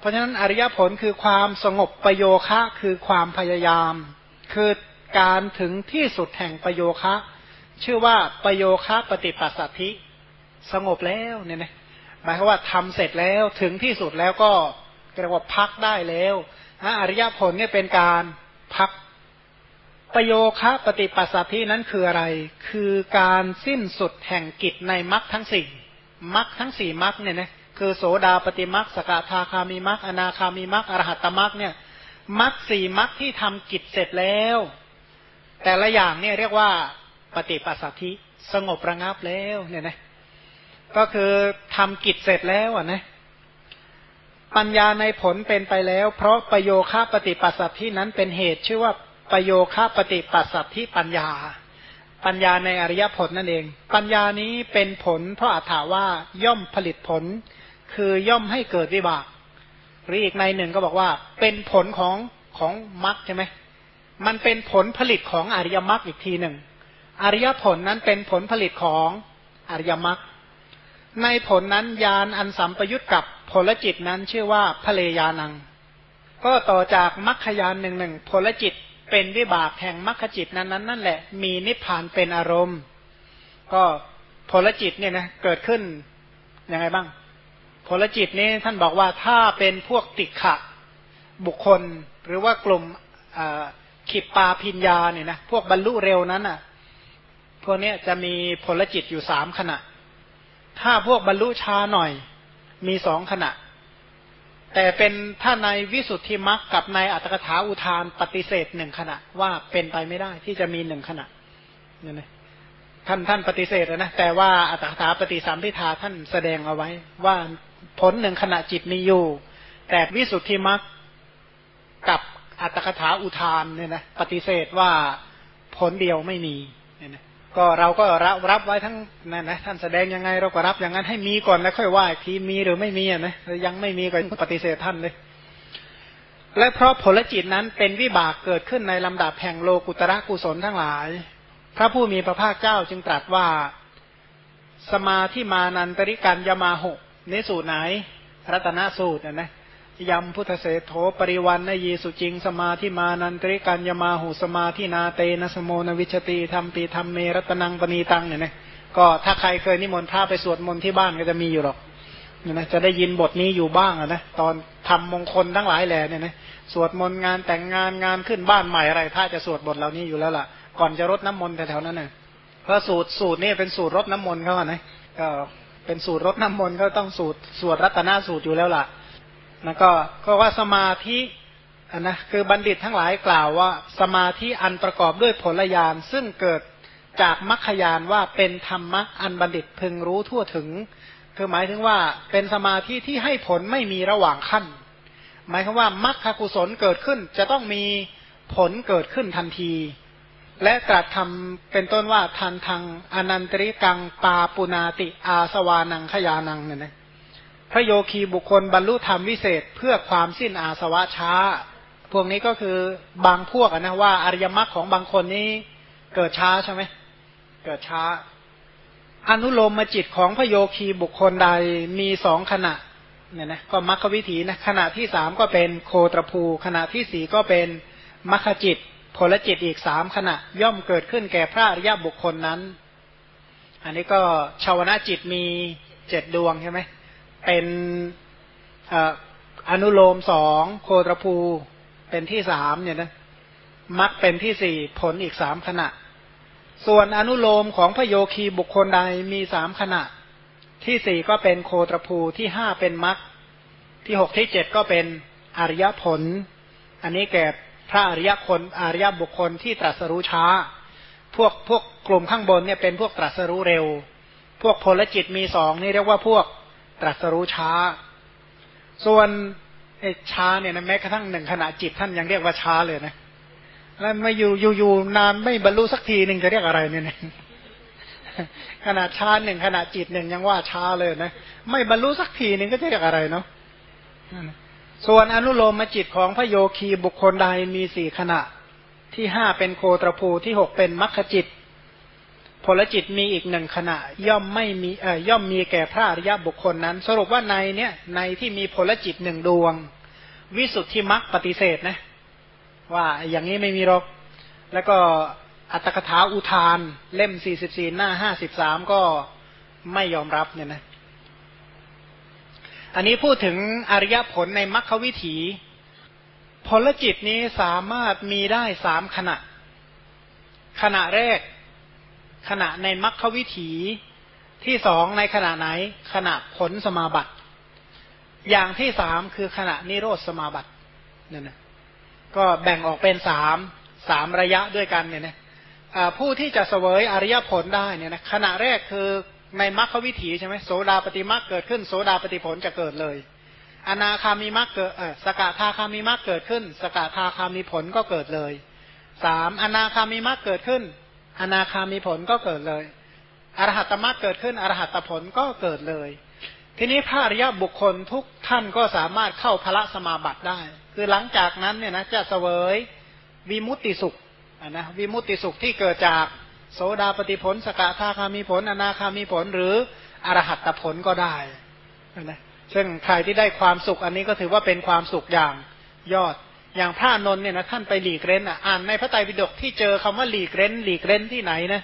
เพราะฉะนั้นอริยผลคือความสงบประโยคะคือความพยายาม คือการถึงที่สุดแห่งประโยคะ ชื่อว่าประโยคะปฏิปัสสัทธิ สงบแล้วเนี่ยนะหมายความว่าทำเสร็จแล้วถึงที่สุดแล้วก็เรียกว่าพักได้แล้วอริยผลเนี่ยเป็นการพักประโยคะปฏิปัสสัทธินั้นคืออะไร คือการสิ้นสุดแห่งกิจในมรรคทั้งสี่มรรคทั้งสี่มรรคเนี่ยนะ คือโสดาปฏิมรรคสกทาคามีมรรคอนาคามีมรรคอรหัตตมรรคเนี่ยมรรคสี่มรรคที่ทำกิจเสร็จแล้ว แต่ละอย่างเนี่ยเรียกว่าปฏิปัสสธิสงบระงับแล้วเนี่ยนะก็คือทำกิจเสร็จแล้วอะนะปัญญาในผลเป็นไปแล้ว เพราะประโยคะปฏิปัสสัทธินั้นเป็นเหตุชื่อว่าประโยคะปฏิปัสสัทธิปัญญา ปัญญาในอริยผลนั่นเอง ปัญญานี้เป็นผลเพราะอาถาว่าย่อมผลิตผล คือย่อมให้เกิดวิบากหรืออีกในหนึ่งก็บอกว่า เป็นผลของของมรรคใช่ไหมมันเป็นผลผลิตของอริยมรรคอีกทีหนึ่งอริยผลนั้นเป็นผลผลิตของอริยมรรคในผลนั้นยานอันสัมปยุตกับผลจิตนั้นชื่อว่าพเลยานัง ก็ต่อจากมรรคยานหนึ่งหนึ่งผลจิตเป็นวิบากแห่งมรรคจิตนั้นนั้นนั่นแหละ มีนิพพานเป็นอารมณ์ ก็ผลจิตเนี่ยนะเกิดขึ้นยังไงบ้าง ผลจิตนี้ท่านบอกว่าถ้าเป็นพวกติขะบุคคล หรือว่ากลุ่มขิปปาพิญญาเนี่ยนะพวกบรรลุเร็วนั้นอะ พวกนี้จะมีผลจิตอยู่สามขณะ ถ้าพวกบรรลุช้าหน่อย มีสองขณะ แต่เป็นถ้าในวิสุทธิมรรคกับในอัตถกถาอุทานปฏิเสธหนึ่งขณะ ว่าเป็นไปไม่ได้ที่จะมีหนึ่งขณะเนี่ยนะท่านท่านปฏิเสธนะแต่ว่าอัตถกถาปฏิสัมพิทาท่านแสดงเอาไว้ว่า ผลหนึ่งขณะจิตมีอยู่ แต่วิสุทธิมรรคกับอัตถกถาอุทานเนี่ยนะปฏิเสธว่าผลเดียวไม่มีเนี่ยนะก็เราก็รับรับไว้ทั้งนั่นนะท่านแสดงยังไงเราก็รับอย่างนั้นให้มีก่อนแล้วค่อยว่าทีมีหรือไม่มีอะนะยังไม่มีก็ปฏิเสธท่านเลยและเพราะผลจิตนั้นเป็นวิบากเกิดขึ้นในลำดับแห่งโลกุตระกุศลทั้งหลาย พระผู้มีพระภาคเจ้าจึงตรัสว่า สมาธิมานันตริกันยมาหก นสูตรไหนรัตนสูตรนะยำพุทธเศโธปริวันนยีสุจิงสมาธิมานันตริกัญญมาหูสมาธินาเตนะสโมนวิชติธรรมปีธรรมเมรัตนังปณีตังเนี่ยนะก็ถ้าใครเคยนิมนต์พระไปสวดมนต์ที่บ้านก็จะมีอยู่หรอกเนี่ยนะจะได้ยินบทนี้อยู่บ้างนะตอนทำมงคลทั้งหลายแหล่เนี่ยนะสวดมนต์งานแต่งงานงานขึ้นบ้านใหม่อะไรถ้าจะสวดบทเหล่านี้อยู่แล้วล่ะ ก่อนจะรดน้ำมนต์แถวๆนั้นเน่ยเพราะสูตรสูตรนี่เป็นสูตรรดน้ำมนต์เขาอะนะก็ เป็นสูตรรดน้ำมนต์ก็ต้องสูตรสวดรัตนสูตรอยู่แล้วล่ะนะก็ก็ว่าสมาธิอันนะคือบัณฑิตทั้งหลายกล่าวว่า สมาธิอันประกอบด้วยผลญาณซึ่งเกิดจากมรรคญาณว่าเป็นธรรมะอันบัณฑิตพึงรู้ทั่วถึง คือหมายถึงว่าเป็นสมาธิที่ให้ผลไม่มีระหว่างขั้น หมายความว่ามรรคกุศลเกิดขึ้นจะต้องมีผลเกิดขึ้นทันที และตรัสทำเป็นต้นว่าทันทางอนันตริกังปาปุนาติ อาสวานังขยานังเนี่ยนะพระโยคีบุคคลบรรลุธรรมวิเศษเพื่อความสิ้นอาสวะช้า พวกนี้ก็คือบางพวกนะว่าอริยมรรคของบางคนนี้เกิดช้าใช่ไหมเกิดช้า อนุโลมมจิตของพระโยคีบุคคลใดมีสองขณะเนี่ยนะก็มรรควิถีนะขณะที่สามก็เป็นโคตรภู ขณะที่สี่ก็เป็นมรรคจิต ผลจิตอีกสามขณะ ย่อมเกิดขึ้นแก่พระอริยบุคคลนั้น อันนี้ก็ชาวนาจิตมีเจ็ดดวงใช่ไหม เป็นอนุโลมสองโคตรภูเป็นที่สามเนี่ยนะมักเป็นที่สี่ผลอีกสามขณะ ส่วนอนุโลมของพโยคีบุคคลใดมีสามขณะ ที่สี่ก็เป็นโคตรภูที่ห้าเป็นมักที่หกที่เจ็ดก็เป็นอริยผล อันนี้แก่ พระอริยคนอริยบุคคลที่ตรัสรู้ช้า พวกพวกกลุ่มข้างบนเนี่ยเป็นพวกตรัสรู้เร็ว พวกพลจิตมีสองนี่เรียกว่าพวกตรัสรู้ช้า ส่วนไอ้ช้าเนี่ยนะแม้กระทั่งหนึ่งขณะจิตท่านยังเรียกว่าช้าเลยนะ แล้วไม่อยู่อยู่อยู่นานไม่บรรลุสักทีหนึ่งจะเรียกอะไรเนี่ยขนาดช้าหนึ่งขณะจิตหนึ่งยังว่าช้าเลยนะ ไม่บรรลุสักทีหนึ่งก็จะเรียกอะไรเนาะ ส่วนอนุโลมมจิตของพระโยคีบุคคลใดมีสี่ขณะ ที่ห้าเป็นโคตรภูที่หกเป็นมัคคจิตผลจิตมีอีกหนึ่งขณะ ย่อมไม่มีเอ่ย่อมมีแก่พระอริยบุคคลนั้น สรุปว่าในเนี่ยในที่มีผลจิตหนึ่งดวง วิสุทธิมรรคปฏิเสธนะ ว่าอย่างนี้ไม่มีหรอก แล้วก็อัตถกถาอุทาน เล่มสี่สิบสี่หน้าห้าสิบสามก็ไม่ยอมรับเนี่ยนะ อันนี้พูดถึงอริยผลในมรรควิถี ผลจิตนี้สามารถมีได้สามขณะ ขณะแรก ขณะในมรรควิถีที่สองในขณะไหน ขณะผลสมาบัติ อย่างที่สามคือขณะนิโรธสมาบัติเนี่ยนะก็แบ่งออกเป็นสามสามระยะด้วยกันเนี่ยนะผู้ที่จะเสวยอริยผลได้เนี่ยนะขณะแรกคือ ในมรรควิถีใช่ไหมโสดาปฏิมรรคเกิดขึ้น โสดาปฏิผลจะเกิดเลย อนาคามีมรรคเกิดเออสกทาคามีมรรคเกิดขึ้น สกทาคามีผลก็เกิดเลยสามอนาคามีมรรคเกิดขึ้น อนาคามีผลก็เกิดเลยอรหัตมรรคเกิดขึ้นอรหัตผลก็เกิดเลย ทีนี้พระอริยบุคคลทุกท่านก็สามารถเข้าพระสมาบัติได้ คือหลังจากนั้นเนี่ยนะจะเสวยวิมุตติสุขนะวิมุตติสุขที่เกิดจาก โสดาปฏิผล สกทาคามีผล อนาคามีผล หรืออรหัตผลก็ได้นะซึ่งใครที่ได้ความสุขอันนี้ก็ถือว่าเป็นความสุขอย่างยอด อย่างพระนนท์เนี่ยนะท่านไปหลีกเร้นอ่านในพระไตรปิฎกที่เจอคำว่าหลีกเร้น หลีกเร้นที่ไหนนะ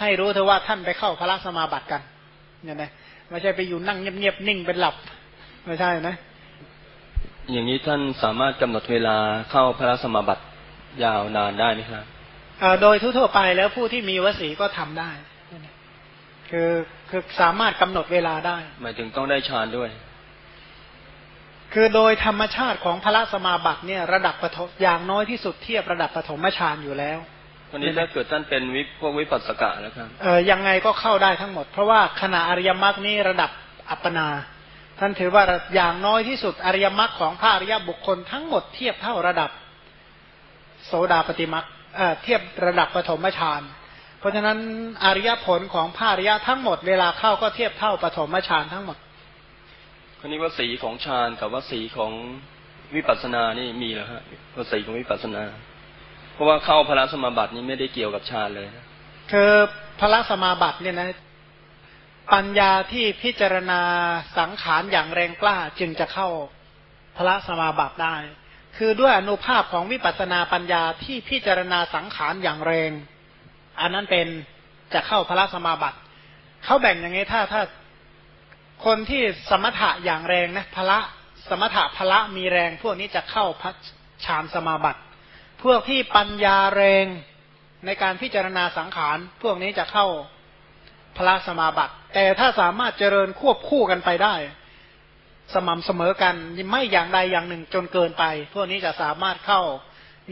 ให้รู้เถอะว่าท่านไปเข้าพระสมาบัติกันเนี่ยนะไม่ใช่ไปอยู่นั่งเงียบๆนิ่งเป็นหลับ ไม่ใช่นะ อย่างนี้ท่านสามารถกำหนดเวลาเข้าพระสมาบัติยาวนานได้ไหมครับ โดยทั่วไปแล้วผู้ที่มีวสีก็ทำได้ คือคือสามารถกำหนดเวลาได้ หมายถึงต้องได้ฌานด้วย คือโดยธรรมชาติของพระสมาบัติเนี่ยระดับปฐมอย่างน้อยที่สุดเทียบระดับปฐมฌานอยู่แล้ววันนี้ถ้าเกิดท่านเป็นวิพวกวิปัสสกะแล้วครับเออยังไงก็เข้าได้ทั้งหมด เพราะว่าขณะอริยมรรคนี้ระดับอัปปนา ท่านถือว่าอย่างน้อยที่สุดอริยมรรคของพระอริยบุคคลทั้งหมดเทียบเท่าระดับ โสดาปฏิมรรค เทียบระดับปฐมฌาน เพราะฉะนั้นอริยผลของภาริยะทั้งหมดเวลาเข้าก็เทียบเท่าปฐมฌานทั้งหมดคนนี้ว่าสีของฌานกับว่าสีของวิปัสสนานี่มีเหรอฮะว่าสีของวิปัสสนา เพราะว่าเข้าพระสมาบัตินี้ไม่ได้เกี่ยวกับฌานเลยนะคือพระสมาบัติเนี่ยนะปัญญาที่พิจารณาสังขารอย่างแรงกล้าจึงจะเข้าพระสมาบัติได้ คือด้วยอนุภาพของวิปัสสนาปัญญาที่พิจารณาสังขารอย่างแรง อันนั้นเป็นจะเข้าพระสมาบัติเขาแบ่งอย่างนี้ถ้าถ้าคนที่สมถะอย่างแรงนะพระสมถะพระมีแรง พวกนี้จะเข้าพระฌานสมาบัติ พวกที่ปัญญาแรงในการพิจารณาสังขาร พวกนี้จะเข้าพระสมาบัติ แต่ถ้าสามารถเจริญควบคู่กันไปได้ สม่ำเสมอกันไม่อย่างใดอย่างหนึ่งจนเกินไป พวกนี้จะสามารถเข้า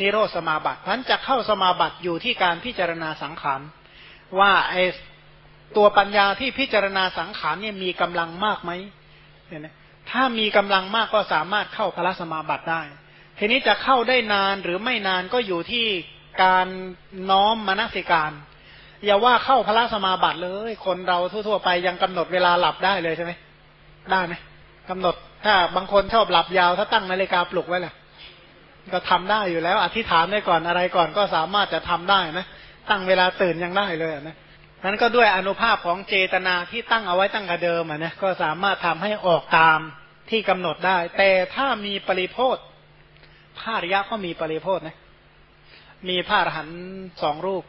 นิโรธสมาบัติพันจะเข้าสมาบัติอยู่ที่การพิจารณาสังขารว่าไอตัวปัญญาที่พิจารณาสังขารเนี่ยมีกำลังมากไหมเนี่ยถ้ามีกำลังมากก็สามารถเข้าพระสมาบัติได้ ทีนี้จะเข้าได้นานหรือไม่นานก็อยู่ที่การน้อมมนสิการ อย่าว่าเข้าพระสมาบัติเลย คนเราทั่วๆไปยังกำหนดเวลาหลับได้เลยใช่ไหมได้ไหม กำหนดถ้าบางคนชอบหลับยาวถ้าตั้งนาฬิกาปลุกไว้แหละก็ทำได้อยู่แล้ว อธิษฐานได้ก่อนอะไรก่อนก็สามารถจะทำได้นะตั้งเวลาตื่นยังได้เลยนะนั้นก็ด้วยอนุภาพของเจตนาที่ตั้งเอาไว้ตั้งแต่เดิมอะนะก็สามารถทำให้ออกตามที่กำหนดได้ แต่ถ้ามีปริโพธพระริยะก็มีปริโพธนะมีพระอรหันต์สองรูป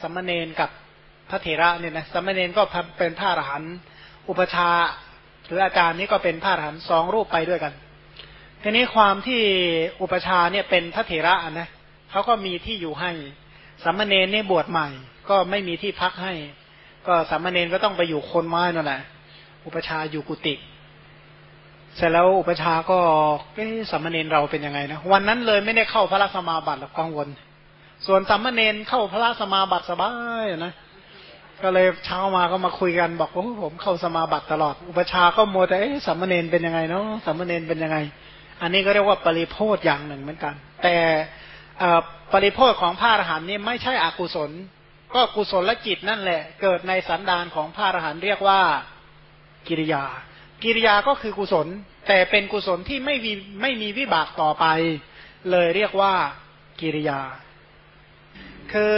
สมณเณรกับพระเถระเนี่ยนะสมณเณรก็เป็นพระอรหันต์อุปชา หรืออาจารย์นี้ก็เป็นพระอรหันต์สองรูปไปด้วยกัน ทีนี้ความที่อุปชาเนี่ยเป็นพระเถระนะเขาก็มีที่อยู่ให้สัมมาเนนนี่ยบวชใหม่ ก็ไม่มีที่พักให้ ก็สัมมาเนนก็ต้องไปอยู่คนไม้นั่นแหละอุปชาอยู่กุฏิเสร็จแล้วอุปชาก็เอ๊สัมมาเนนเราเป็นยังไงนะวันนั้นเลยไม่ได้เข้าพระสมาบัติหรอกกังวล ส่วนสัมมาเนนเข้าพระสมาบัติสบายนะ ก็เลยเช้ามาก็มาคุยกันบอกว่าผมเข้าสมาบัติตลอด อุปชาก็โมแต่สัมมเนนเป็นยังไงเนาะสัมมเนนเป็นยังไง อันนี้ก็เรียกว่าปริโพธอย่างหนึ่งเหมือนกัน แต่ปริโพธของพระอรหันต์นี่ไม่ใช่อกุศล ก็กุศลและจิตนั่นแหละ เกิดในสันดานของพระอรหันต์เรียกว่ากิริยา กิริยาก็คือกุศล แต่เป็นกุศลที่ไม่มีไม่มีวิบากต่อไป เลยเรียกว่ากิริยา คือ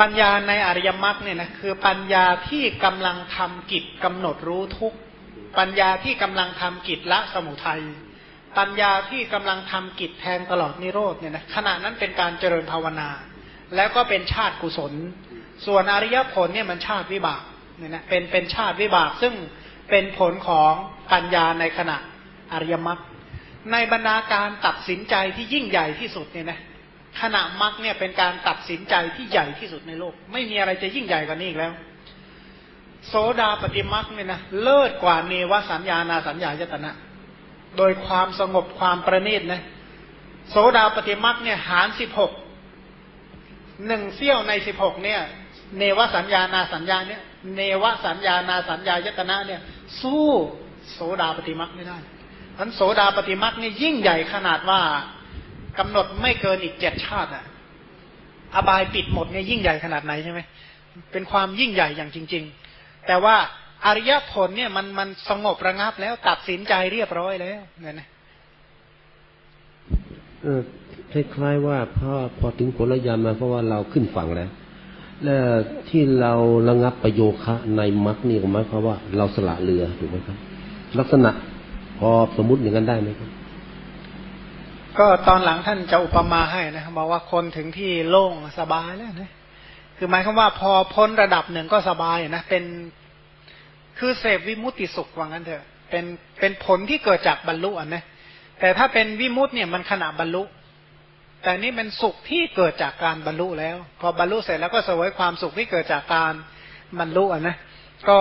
ปัญญาในอริยมรรคเนี่ยนะคือปัญญาที่กำลังทำกิจกำหนดรู้ทุกปัญญาที่กำลังทำกิจละสมุทัยปัญญาที่กำลังทำกิจแทนตลอดนิโรธเนี่ยนะขณะนั้นเป็นการเจริญภาวนา แล้วก็เป็นชาติกุศล ส่วนอริยผลเนี่ยมันชาติวิบากเนี่ยนะเป็นเป็นชาติวิบากซึ่งเป็นผลของปัญญาในขณะอริยมรรคในบรรดาการตัดสินใจที่ยิ่งใหญ่ที่สุดเนี่ยนะ ขณะมรรคเนี่ยเป็นการตัดสินใจที่ใหญ่ที่สุดในโลก ไม่มีอะไรจะยิ่งใหญ่กว่านี้อีกแล้ว โสดาปฏิมรรคเนี่ยนะเลิศกว่าเนวสัญญานาสัญญายตนะ โดยความสงบความประณีตนะโสดาปฏิมรรคเนี่ยหารสิบหกหนึ่งเสี้ยวในสิบหกเนี่ย เนวสัญญานาสัญญาเนี่ย เนวสัญญานาสัญญายตนะเนี่ย สู้โสดาปฏิมรรคไม่ได้ทันโสดาปฏิมรรคนี่ยยิ่งใหญ่ขนาดว่า กำหนดไม่เกินอีกเจ็ดชาติอะอบายปิดหมดเนี่ยยิ่งใหญ่ขนาดไหนใช่ไหมเป็นความยิ่งใหญ่อย่างจริง ๆ แต่ว่าอริยผลเนี่ยมันมันสงบระงับแล้วตัดสินใจเรียบร้อยแล้วเนี่ยนะเออคล้ายๆว่าพอพอถึงผลยานมาเพราะว่าเราขึ้นฝั่งแล้วแล้วที่เราระงับประโยคะในมรรคนี่หมายความว่าเราสละเรือถูกไหมครับ ลักษณะพอสมมุติอย่างนั้นได้ไหมครับ ก็ตอนหลังท่านจะอุปมาให้นะบอกว่าคนถึงที่โล่งสบายแล้วนะคือหมายความว่าพอพ้นระดับหนึ่งก็สบายนะเป็นคือเสพวิมุตติสุขว่างั้นเถอะ เป็นเป็นผลที่เกิดจากบรรลุอะนะ แต่ถ้าเป็นวิมุตติเนี่ยมันขณะบรรลุ แต่นี่เป็นสุขที่เกิดจากการบรรลุแล้ว พอบรรลุเสร็จแล้วก็สวยความสุขที่เกิดจากการบรรลุอะนะ ก็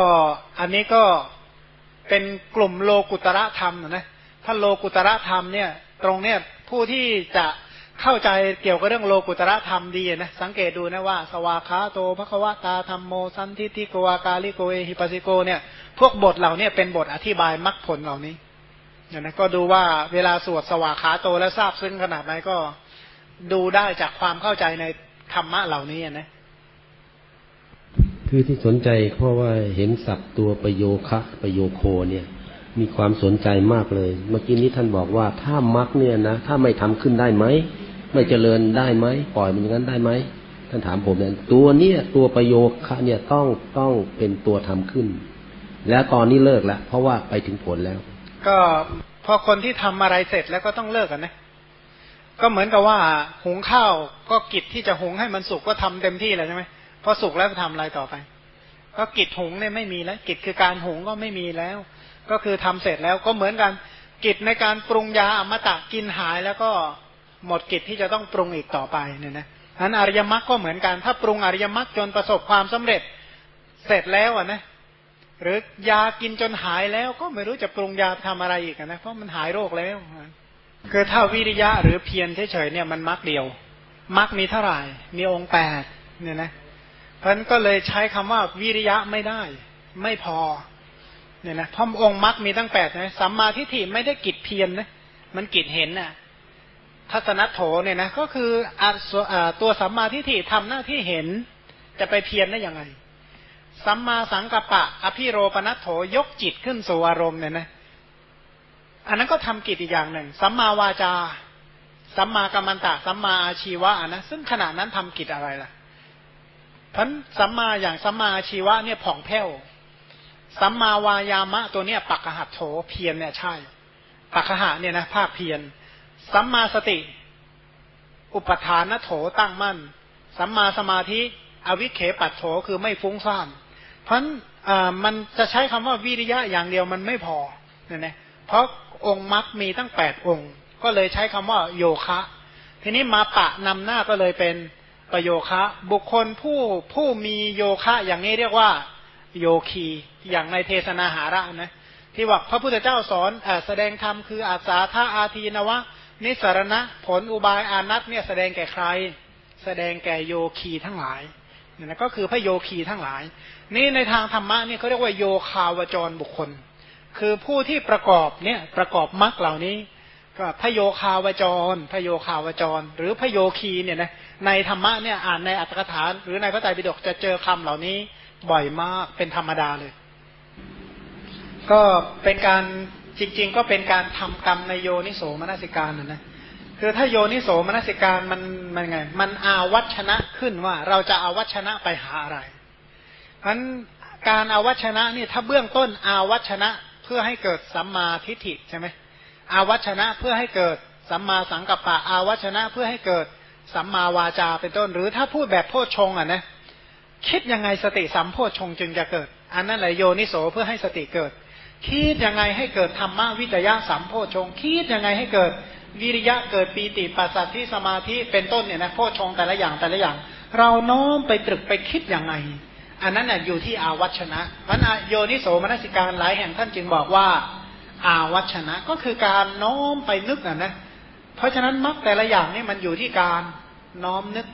อันนี้ก็เป็นกลุ่มโลกุตระธรรมนะ ถ้าโลกุตระธรรมเนี่ย ตรงเนี่ยผู้ที่จะเข้าใจเกี่ยวกับเรื่องโลกุตระธรรมดีนะสังเกตดูนะว่า สวาคาโตภควตาธรรมโมสันทิติโกวากาลิโกเอหิปัสิโกเนี่ยพวกบทเหล่านี้เป็นบทอธิบายมรรคผลเหล่านี้เนี่ยนะก็ดูว่าเวลาสวดสวาขาโตและทราบซึ้งขนาดไหนก็ดูได้จากความเข้าใจในธรรมะเหล่านี้นะคือที่สนใจเพราะว่าเห็นศัพท์ตัวประโยคะประโยโคเนี่ย มีความสนใจมากเลย เมื่อกี้นี้ท่านบอกว่าถ้ามักเนี่ยนะถ้าไม่ทำขึ้นได้ไหมไม่เจริญได้ไหมปล่อยมันอย่างนั้นได้ไหมท่านถามผมเนี่ยตัวเนี้ยตัวประโยคะเนี่ยต้องต้องเป็นตัวทำขึ้น แล้วตอนนี้เลิกแล้วเพราะว่าไปถึงผลแล้ว ก็พอคนที่ทำอะไรเสร็จแล้วก็ต้องเลิกกันนะก็เหมือนกับว่าหุงข้าวก็กิจที่จะหุงให้มันสุกก็ทำเต็มที่แล้วใช่ไหมพอสุกแล้วทำอะไรต่อไป ก็กิจหุงเนี่ยไม่มีแล้ว กิจคือการหุงก็ไม่มีแล้ว ก็คือทำเสร็จแล้วก็เหมือนกัน กิจในการปรุงยาอมตะกินหายแล้วก็หมดกิจที่จะต้องปรุงอีกต่อไปเนี่ยนะอันอริยมรรคก็เหมือนกัน ถ้าปรุงอริยมรรคจนประสบความสำเร็จเสร็จแล้วอะนะหรือยากินจนหายแล้วก็ไม่รู้จะปรุงยาทำอะไรอีกนะเพราะมันหายโรคแล้ว คือถ้าวิริยะหรือเพียรเฉยๆเนี่ยมันมรรคเดียวมรรคมีเท่าไหร่ มีองค์แปดเนี่ยนะเพราะนั้นก็เลยใช้คำว่าวิริยะไม่ได้ ไม่พอ เนี่ยนะพราะองค์มรรคมีตั้งแปดนะสัมมาทิฏฐิไม่ได้กิจเพียรนะมันกิจเห็นน่ะทัศนโถเนี่ยนะก็คืออตัวสัมมาทิฏฐิทำหน้าที่เห็นจะไปเพียรได้ยังไงสัมมาสังกัปปะ อภิโรปนัตโถยกจิตขึ้นสู่อารมณ์เนี่ยนะอันนั้นก็ทำกิจอีกอย่างหนึ่งสัมมาวาจาสัมมากัมมันตะสัมมาอาชีวะนะซึ่งขณะนั้นทำกิจอะไรล่ะพันสัมมาอย่างสัมมาอาชีวะเนี่ยผ่องแผ้ว สัมมาวายามะตัวเนี้ยปักหัตโถเพียรเนี่ยใช่ปักหะเนี่ยนะภาคเพียรสัมมาสติ อุปทานโถตั้งมั่น สัมมาสมาธิ อวิเคปัตโถคือไม่ฟุ้งซ่านเพราะมันจะใช้คำว่าวิริยะอย่างเดียวมันไม่พอเนี่ยนะเพราะองค์มรรคมีตั้งแปดองค์ ก็เลยใช้คำว่าโยคะ ทีนี้มาปะนำหน้าก็เลยเป็นประโยคะ บุคคลผู้ผู้มีโยคะอย่างนี้เรียกว่า โยคีอย่างในเทศนาหาระนะที่ว่าพระพุทธเจ้าสอนอแสดงธรรมคืออาสาธาอาทีนวะ นิสรณะผลอุบายอานัตเนี่ยแสดงแก่ใคร แสดงแก่โยคีทั้งหลายนี่นะก็คือพระโยคีทั้งหลาย นี่ในทางธรรมะเนี่ยเขาเรียกว่าโยคาวจรบุคคล คือผู้ที่ประกอบเนี่ยประกอบมรรคเหล่านี้ ก็พระโยคาวจร พระโยคาวจร หรือพระโยคีเนี่ยนะในธรรมะเนี่ยอ่านในอัตถกถาหรือในพระไตรปิฎกจะเจอคำเหล่านี้ บ่อยมากเป็นธรรมดาเลย ก็เป็นการจริง ๆ ก็เป็นการทำกรรมในโยนิโสมนสิการนะนะคือถ้าโยนิโสมนสิการมันมันไง มันอาวัชนะขึ้นว่า เราจะอาวัชนะไปหาอะไรเพราะนั้นการอาวัชนะนี่ถ้าเบื้องต้นอาวัชนะเพื่อให้เกิดสัมมาทิฏฐิใช่ไหมอาวัชนะเพื่อให้เกิดสัมมาสังกัปปะอาวัชนะเพื่อให้เกิดสัมมาวาจาเป็นต้น หรือถ้าพูดแบบโพชงอะนะ คิดยังไงสติสัมโพชงจึงจะเกิด อันนั้นแหละโยนิโสเพื่อให้สติเกิด คิดยังไงให้เกิดธรรมะวิจยะสัมโพชงคิดยังไงให้เกิดวิริยะเกิดปีติปัสสัทธิสมาธิเป็นต้นเนี่ยนะโพชงแต่ละอย่างแต่ละอย่าง เราน้อมไปตรึกไปคิดยังไง อันนั้นน่ะอยู่ที่อาวัชนะมันโยนิโสมนสิการหลายแห่งท่านจึงบอกว่า อาวัชนะก็คือการน้อมไปนึกอะนะเพราะฉะนั้นมรรคแต่ละอย่างนี่มันอยู่ที่การน้อมนึก